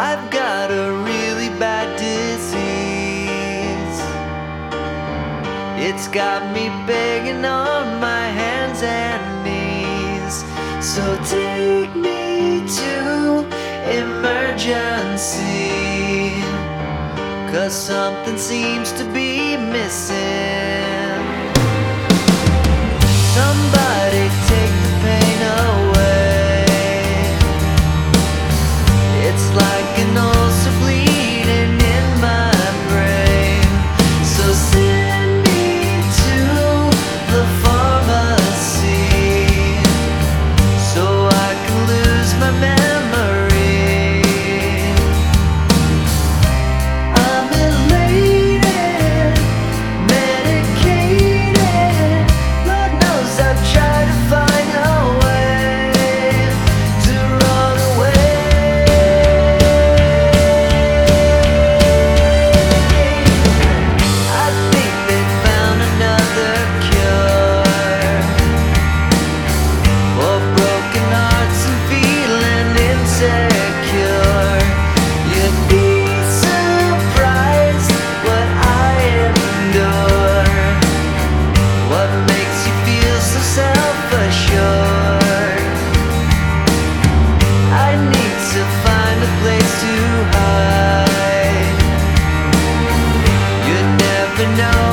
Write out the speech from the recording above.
I've got a really bad disease. It's got me begging on my hands and knees. So take me to emergency. Cause something seems to be missing. know.